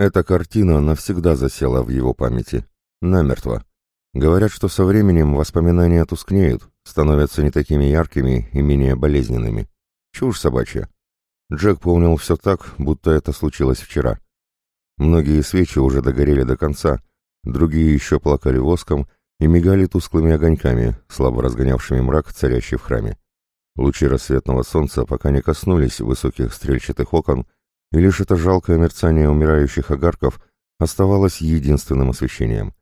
Эта картина навсегда засела в его памяти. Намертво. Говорят, что со временем воспоминания тускнеют, становятся не такими яркими и менее болезненными. Чушь собачья. Джек помнил все так, будто это случилось вчера. Многие свечи уже догорели до конца, другие еще плакали воском и мигали тусклыми огоньками, слабо разгонявшими мрак, царящий в храме. Лучи рассветного солнца пока не коснулись высоких стрельчатых окон, и лишь это жалкое мерцание умирающих огарков оставалось единственным освещением.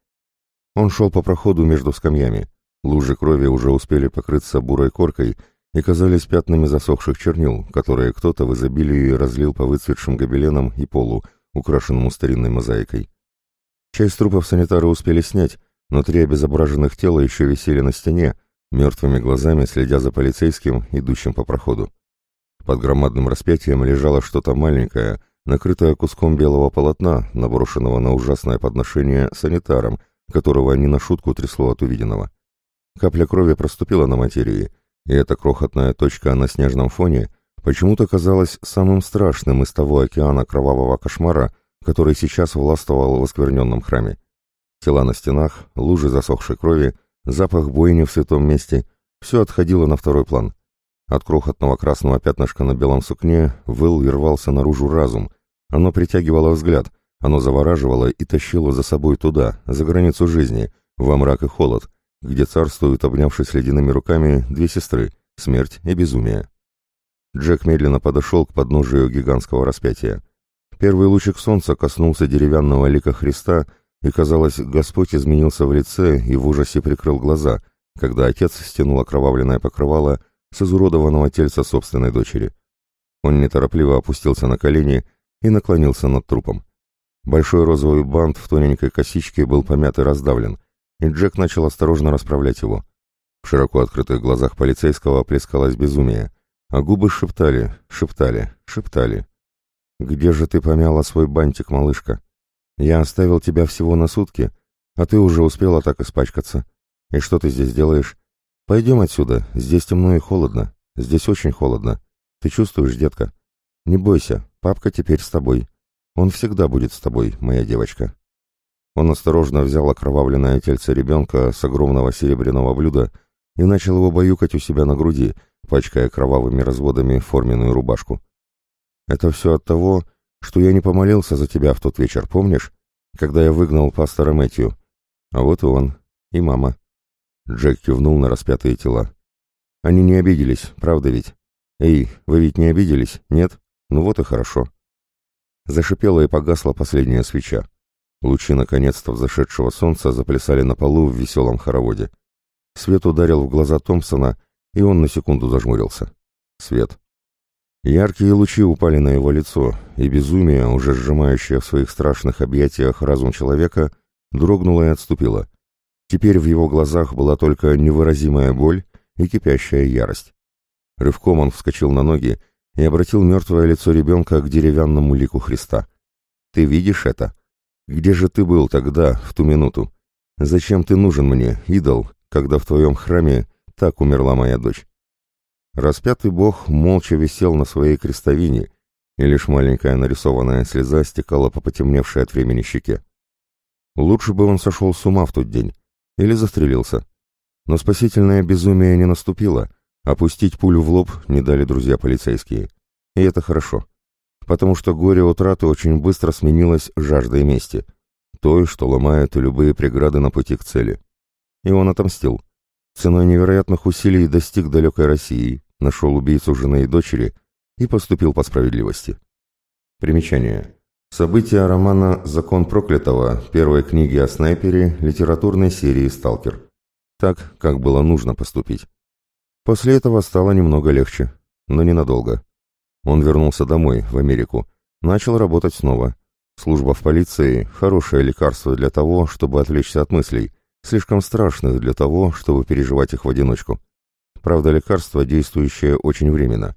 Он шел по проходу между скамьями. Лужи крови уже успели покрыться бурой коркой и казались пятнами засохших чернил, которые кто-то в изобилии разлил по выцветшим гобеленам и полу, украшенному старинной мозаикой. Часть трупов санитары успели снять, но три обезображенных тела еще висели на стене, мертвыми глазами следя за полицейским, идущим по проходу. Под громадным распятием лежало что-то маленькое, накрытое куском белого полотна, наброшенного на ужасное подношение санитаром, которого не на шутку трясло от увиденного. Капля крови проступила на материи, и эта крохотная точка на снежном фоне почему-то казалась самым страшным из того океана кровавого кошмара, который сейчас властвовал в оскверненном храме. Тела на стенах, лужи засохшей крови, запах бойни в святом месте — все отходило на второй план. От крохотного красного пятнышка на белом сукне выл и рвался наружу разум. Оно притягивало взгляд, оно завораживало и тащило за собой туда, за границу жизни, во мрак и холод, где царствуют, обнявшись ледяными руками, две сестры — смерть и безумие. Джек медленно подошел к подножию гигантского распятия. Первый лучик солнца коснулся деревянного лика Христа, и, казалось, Господь изменился в лице и в ужасе прикрыл глаза, когда отец стянул окровавленное покрывало с изуродованного тельца собственной дочери. Он неторопливо опустился на колени и наклонился над трупом. Большой розовый бант в тоненькой косичке был помят и раздавлен, и Джек начал осторожно расправлять его. В широко открытых глазах полицейского плескалось безумие, а губы шептали, шептали, шептали. «Где же ты помяла свой бантик, малышка? Я оставил тебя всего на сутки, а ты уже успела так испачкаться. И что ты здесь делаешь? Пойдем отсюда, здесь темно и холодно. Здесь очень холодно. Ты чувствуешь, детка? Не бойся, папка теперь с тобой. Он всегда будет с тобой, моя девочка». Он осторожно взял окровавленное тельце ребенка с огромного серебряного блюда и начал его баюкать у себя на груди, пачкая кровавыми разводами форменную рубашку. Это все от того, что я не помолился за тебя в тот вечер, помнишь? Когда я выгнал пастора Мэтью. А вот и он, и мама. Джек кивнул на распятые тела. Они не обиделись, правда ведь? Эй, вы ведь не обиделись, нет? Ну вот и хорошо. Зашипела и погасла последняя свеча. Лучи наконец-то взошедшего солнца заплясали на полу в веселом хороводе. Свет ударил в глаза Томпсона, и он на секунду зажмурился. Свет. Яркие лучи упали на его лицо, и безумие, уже сжимающее в своих страшных объятиях разум человека, дрогнуло и отступило. Теперь в его глазах была только невыразимая боль и кипящая ярость. Рывком он вскочил на ноги и обратил мертвое лицо ребенка к деревянному лику Христа. «Ты видишь это? Где же ты был тогда, в ту минуту? Зачем ты нужен мне, идол, когда в твоем храме так умерла моя дочь?» Распятый бог молча висел на своей крестовине, и лишь маленькая нарисованная слеза стекала по потемневшей от времени щеке. Лучше бы он сошел с ума в тот день, или застрелился. Но спасительное безумие не наступило, опустить пулю в лоб не дали друзья полицейские. И это хорошо, потому что горе утраты очень быстро сменилось жаждой мести, той, что ломает любые преграды на пути к цели. И он отомстил. Ценой невероятных усилий достиг далекой России, нашел убийцу жены и дочери и поступил по справедливости. Примечание. События романа «Закон проклятого» первой книги о снайпере литературной серии «Сталкер». Так, как было нужно поступить. После этого стало немного легче, но ненадолго. Он вернулся домой, в Америку, начал работать снова. Служба в полиции – хорошее лекарство для того, чтобы отвлечься от мыслей, слишком страшных для того, чтобы переживать их в одиночку. Правда, лекарство, действующее очень временно.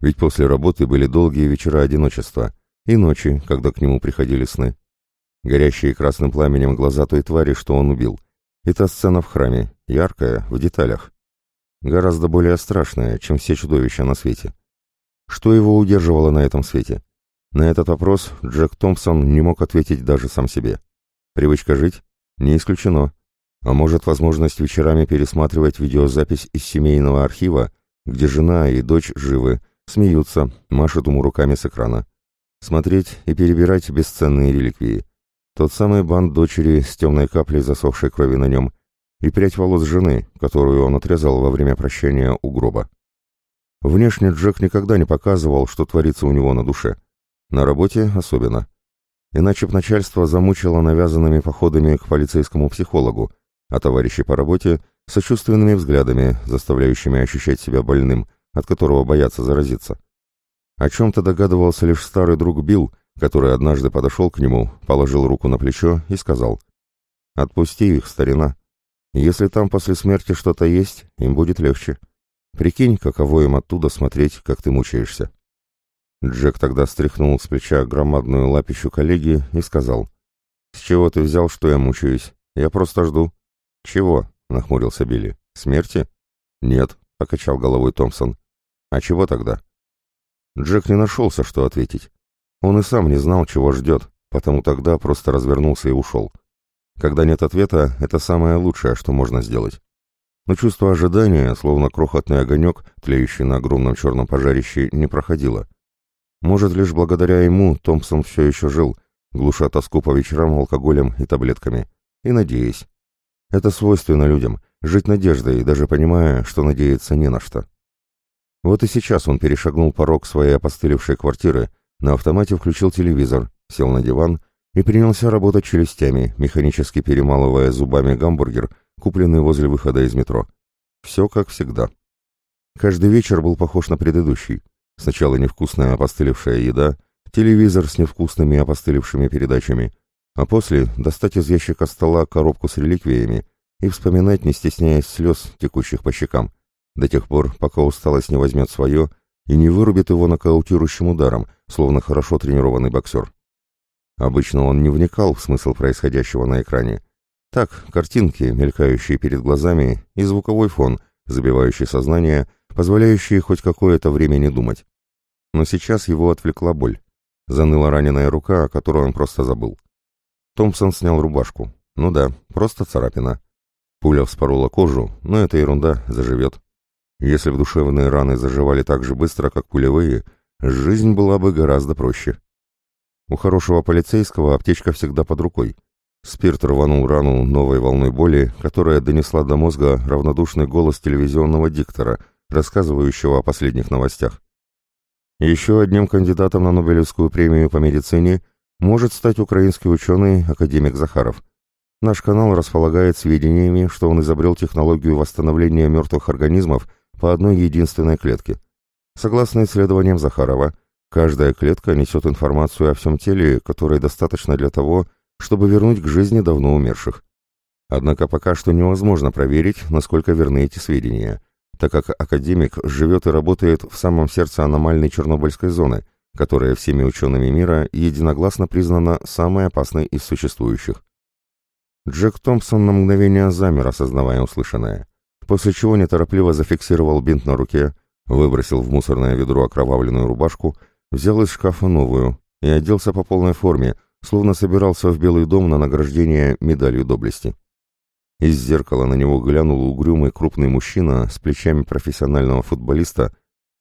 Ведь после работы были долгие вечера одиночества и ночи, когда к нему приходили сны. Горящие красным пламенем глаза той твари, что он убил. И та сцена в храме, яркая, в деталях. Гораздо более страшная, чем все чудовища на свете. Что его удерживало на этом свете? На этот вопрос Джек Томпсон не мог ответить даже сам себе. Привычка жить? Не исключено. А может, возможность вечерами пересматривать видеозапись из семейного архива, где жена и дочь живы, смеются, машут ему руками с экрана. Смотреть и перебирать бесценные реликвии. Тот самый бант дочери с темной каплей засохшей крови на нем и прядь волос жены, которую он отрезал во время прощения у гроба. Внешне Джек никогда не показывал, что творится у него на душе. На работе особенно. Иначе б начальство замучило навязанными походами к полицейскому психологу, а товарищи по работе — сочувственными взглядами, заставляющими ощущать себя больным, от которого боятся заразиться. О чем-то догадывался лишь старый друг Билл, который однажды подошел к нему, положил руку на плечо и сказал «Отпусти их, старина. Если там после смерти что-то есть, им будет легче. Прикинь, каково им оттуда смотреть, как ты мучаешься». Джек тогда стряхнул с плеча громадную лапищу коллеги и сказал, «С чего ты взял, что я мучаюсь? Я просто жду». «Чего?» — нахмурился Билли. «Смерти?» «Нет», — покачал головой Томпсон. «А чего тогда?» Джек не нашелся, что ответить. Он и сам не знал, чего ждет, потому тогда просто развернулся и ушел. Когда нет ответа, это самое лучшее, что можно сделать. Но чувство ожидания, словно крохотный огонек, тлеющий на огромном черном пожарище, не проходило. Может, лишь благодаря ему Томпсон все еще жил, глуша тоску по вечерам алкоголем и таблетками. И надеясь. Это свойственно людям — жить надеждой, даже понимая, что надеяться не на что. Вот и сейчас он перешагнул порог своей опостылевшей квартиры, на автомате включил телевизор, сел на диван и принялся работать челюстями, механически перемалывая зубами гамбургер, купленный возле выхода из метро. Все как всегда. Каждый вечер был похож на предыдущий. Сначала невкусная опостылевшая еда, телевизор с невкусными опостылевшими передачами, а после достать из ящика стола коробку с реликвиями и вспоминать, не стесняясь слез, текущих по щекам, до тех пор, пока усталость не возьмет свое и не вырубит его нокаутирующим ударом, словно хорошо тренированный боксер. Обычно он не вникал в смысл происходящего на экране. Так, картинки, мелькающие перед глазами, и звуковой фон, забивающий сознание, позволяющий хоть какое-то время не думать. Но сейчас его отвлекла боль. Заныла раненая рука, о которой он просто забыл. Томпсон снял рубашку. Ну да, просто царапина. Пуля вспорола кожу, но эта ерунда заживет. Если бы душевные раны заживали так же быстро, как пулевые, жизнь была бы гораздо проще. У хорошего полицейского аптечка всегда под рукой. Спирт рванул рану новой волной боли, которая донесла до мозга равнодушный голос телевизионного диктора, рассказывающего о последних новостях. Еще одним кандидатом на Нобелевскую премию по медицине может стать украинский ученый академик Захаров. Наш канал располагает сведениями, что он изобрел технологию восстановления мертвых организмов по одной единственной клетке. Согласно исследованиям Захарова, каждая клетка несет информацию о всем теле, которой достаточно для того, чтобы вернуть к жизни давно умерших. Однако пока что невозможно проверить, насколько верны эти сведения – так как академик живет и работает в самом сердце аномальной Чернобыльской зоны, которая всеми учеными мира единогласно признана самой опасной из существующих. Джек Томпсон на мгновение замер, осознавая услышанное, после чего неторопливо зафиксировал бинт на руке, выбросил в мусорное ведро окровавленную рубашку, взял из шкафа новую и оделся по полной форме, словно собирался в Белый дом на награждение медалью доблести. Из зеркала на него глянул угрюмый крупный мужчина с плечами профессионального футболиста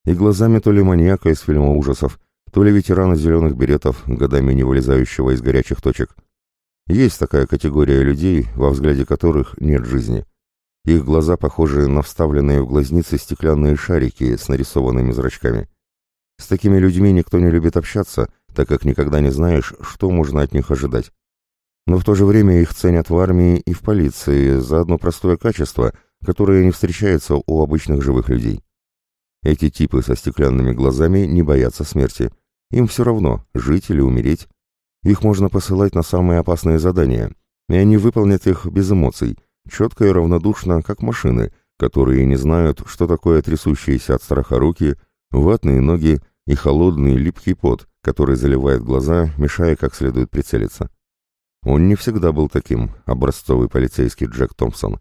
и глазами то ли маньяка из фильма ужасов, то ли ветерана зеленых беретов, годами не вылезающего из горячих точек. Есть такая категория людей, во взгляде которых нет жизни. Их глаза похожи на вставленные в глазницы стеклянные шарики с нарисованными зрачками. С такими людьми никто не любит общаться, так как никогда не знаешь, что можно от них ожидать но в то же время их ценят в армии и в полиции за одно простое качество, которое не встречается у обычных живых людей. Эти типы со стеклянными глазами не боятся смерти. Им все равно, жить или умереть. Их можно посылать на самые опасные задания, и они выполнят их без эмоций, четко и равнодушно, как машины, которые не знают, что такое трясущиеся от страха руки, ватные ноги и холодный липкий пот, который заливает глаза, мешая как следует прицелиться. Он не всегда был таким, образцовый полицейский Джек Томпсон.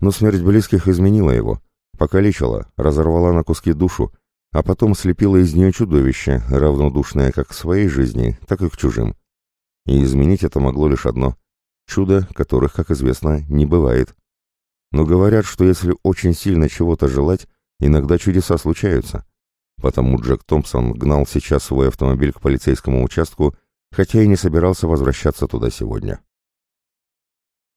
Но смерть близких изменила его, покалечила, разорвала на куски душу, а потом слепила из нее чудовище, равнодушное как к своей жизни, так и к чужим. И изменить это могло лишь одно — чудо, которых, как известно, не бывает. Но говорят, что если очень сильно чего-то желать, иногда чудеса случаются. Потому Джек Томпсон гнал сейчас свой автомобиль к полицейскому участку, хотя и не собирался возвращаться туда сегодня.